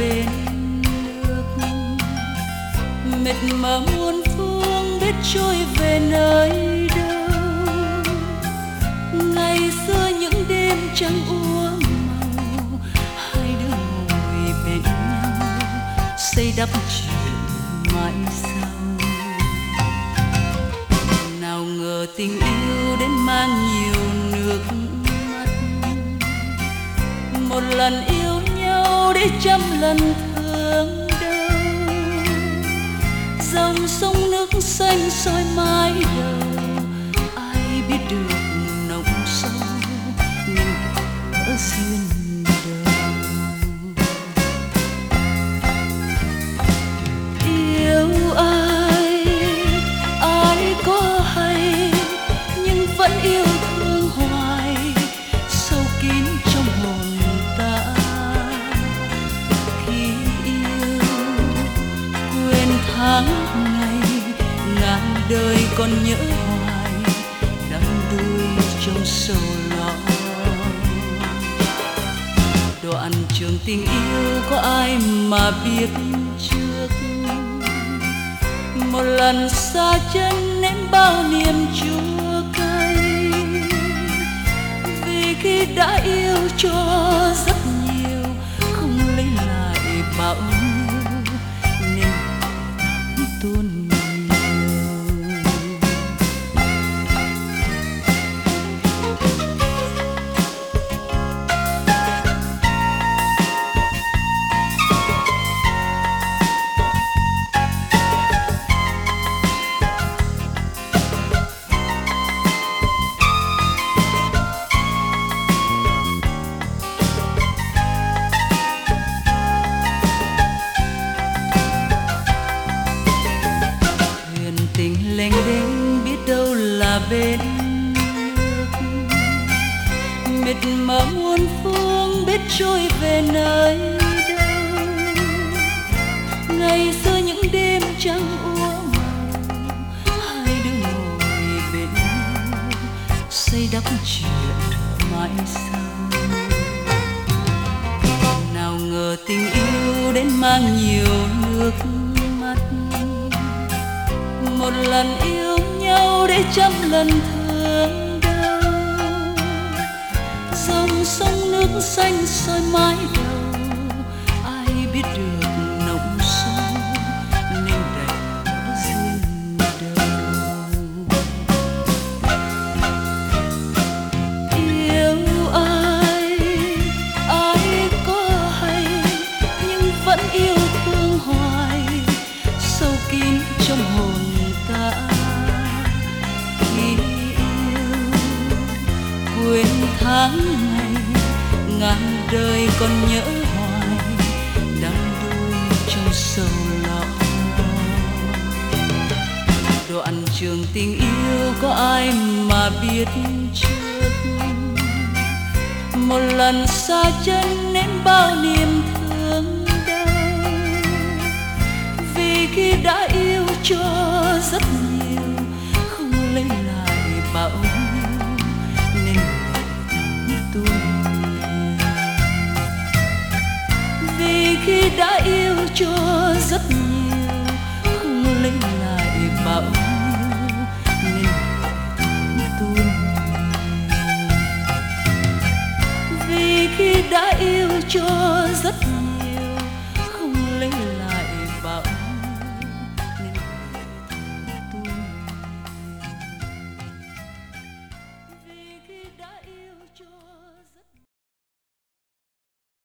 bên nước. Mệt mà muôn phương biết trôi về nơi đâu. Ngày xưa những đêm trắng úa màu, hai đứa ngồi bên nhau xây đắp chuyện mãi sau. Nào ngờ tình yêu đến mang nhiều nước mắt. Một lần yêu nhau để trăm lần thương đau, dòng sông nước xanh soi mãi mang ngày ngàn đời còn nhớ hoài, đắm đuôi trong sầu lo. Đoạn trường tình yêu có ai mà biết trước? Một lần xa chân nếm bao niềm chua cay, vì khi đã yêu cho rất mơ là bên. Nước mịt mờ muôn phương biết trôi về nơi đâu. Ngày xưa những đêm trăng ua màu hai đứa ngồi bên nhau xây đắp chuyện mãi sau. Nào ngờ tình yêu đến mang nhiều nước mắt, một lần yêu nhau để trăm lần thương đau. Dòng sông nước xanh soi mái đầu, ai biết được nồng sâu nên đành ở duyên đầu. Yêu ai ai có hay, nhưng vẫn yêu thương hoài. Sâu kín trong hồn ta. Quên tháng ngày ngàn đời còn nhớ hoài, đắm đuôi trong sầu lòng đoạn trường tình yêu có ai mà biết trước? Một lần xa chân nên bao niềm thương đau, vì khi đã yêu cho vì khi đã yêu cho rất